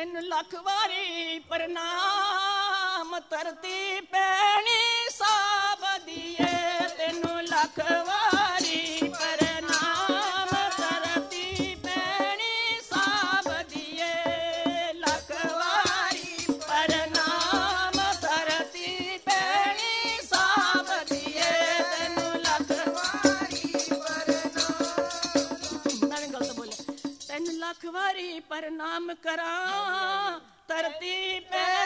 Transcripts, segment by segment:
ਤੈਨੂੰ ਲੱਖ ਵਾਰੀ ਪ੍ਰਣਾਮ ਧਰਤੀ ਪੈਣੀ ਸਾਬ ਦੀਏ। ਤੈਨੂੰ ਲੱਖ ਵਾਰੀ ਪ੍ਰਣਾਮ ਧਰਤੀ ਪੈਣੀ ਸਾਬ ਦੀਏ। ਲੱਖ ਵਾਰੀ ਪ੍ਰਣਾਮ ਧਰਤੀ ਪੈਣੀ ਸਾਬ ਦੀਏ। ਤੈਨੂੰ ਲੱਖ ਵਾਰੀ ਪ੍ਰਣਾਮ। ਮੈਂ ਗਲਤ ਬੋਲਿਆ। ਤੈਨੂੰ ਲੱਖ ਵਾਰੀ ਪ੍ਰਣਾਮ ਕਰਾਂ ਧਰਤੀ ਪੈ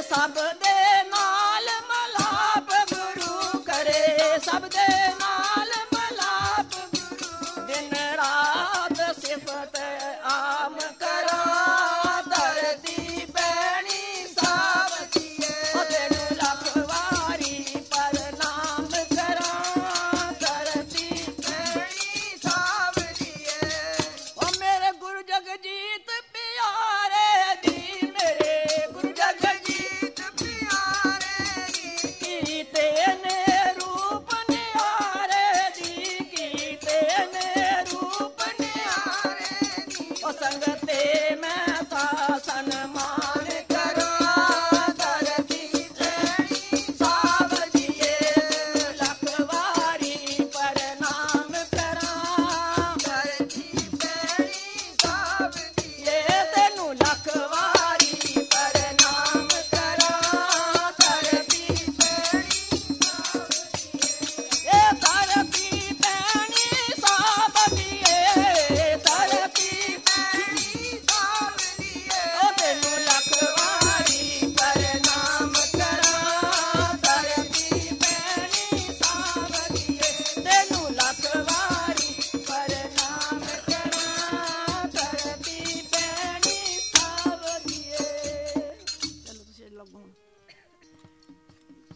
yes, I'm burning.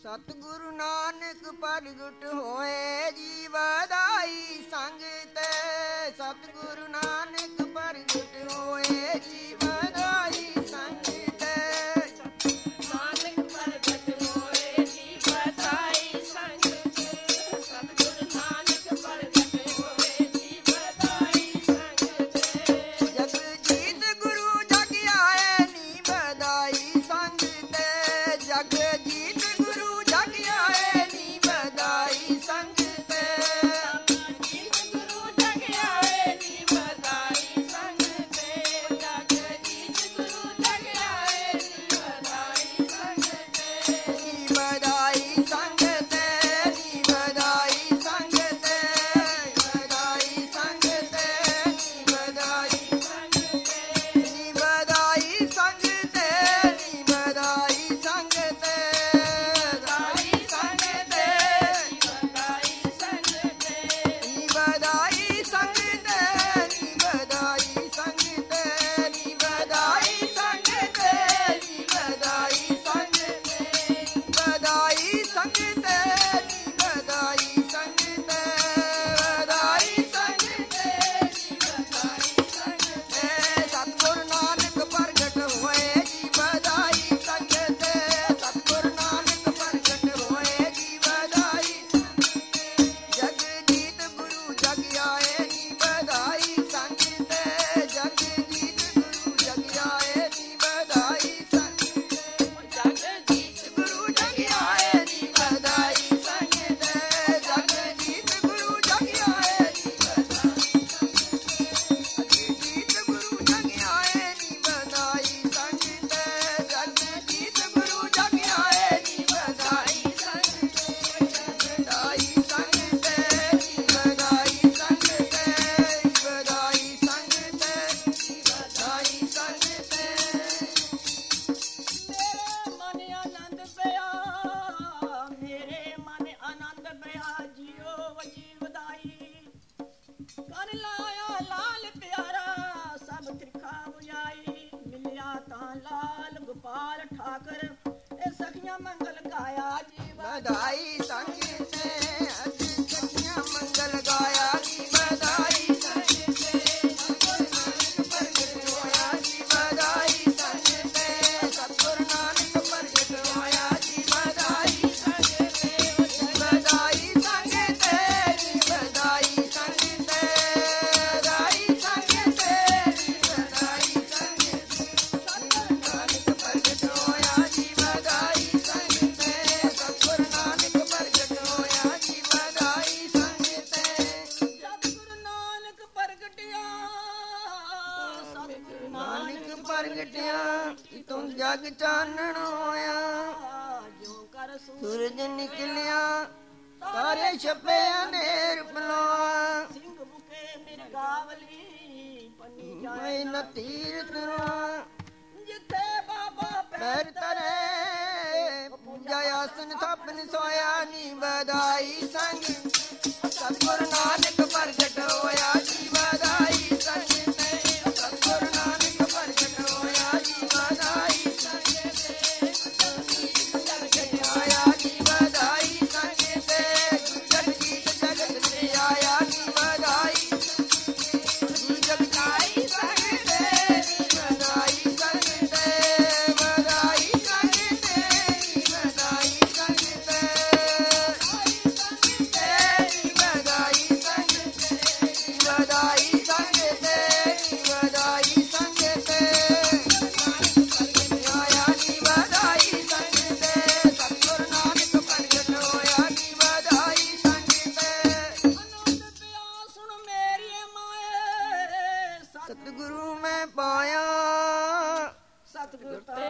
ਸਤਿਗੁਰੂ ਨਾਨਕ ਪ੍ਰਗਟ ਹੋਏ ਜੀ ਵਧਾਈ ਸੰਗਤ ਸਤਿਗੁਰੂ ਨਾਨਕ ਪ੍ਰਗਟ ਹੋਏ ਜੀ ਪ੍ਰਗਟਿਆ ਤੂੰ ਜਗ ਚਾਨਣ ਹੋਇਆ। ਸੂਰਜ ਨਿਕਲਿਆ, ਤਾਰੇ ਛਪੇ ਅਨੇਰ ਪਲੋਆ ਸਿੰਘ ਬੁਕੇ ਮੇਰੇ ਗਾਵਲੀ ਪੰਨੀ ਜਾਏ ਨਾ ਤੀਰ ਤਰਾ ਜਿੱਥੇ ਬਾਬਾ ਪੈਰ ਤਰੇ ਪੂਜਾ ਆਸਨ ਥਾਪਨ ਸੋਇਆ ਨੀ ਵਧਾਈ ਸੰਗ। ਸਤਗੁਰ ਨਾਨਕ ਪ੍ਰਗਟ ਹੋਇਆ good Gustavo.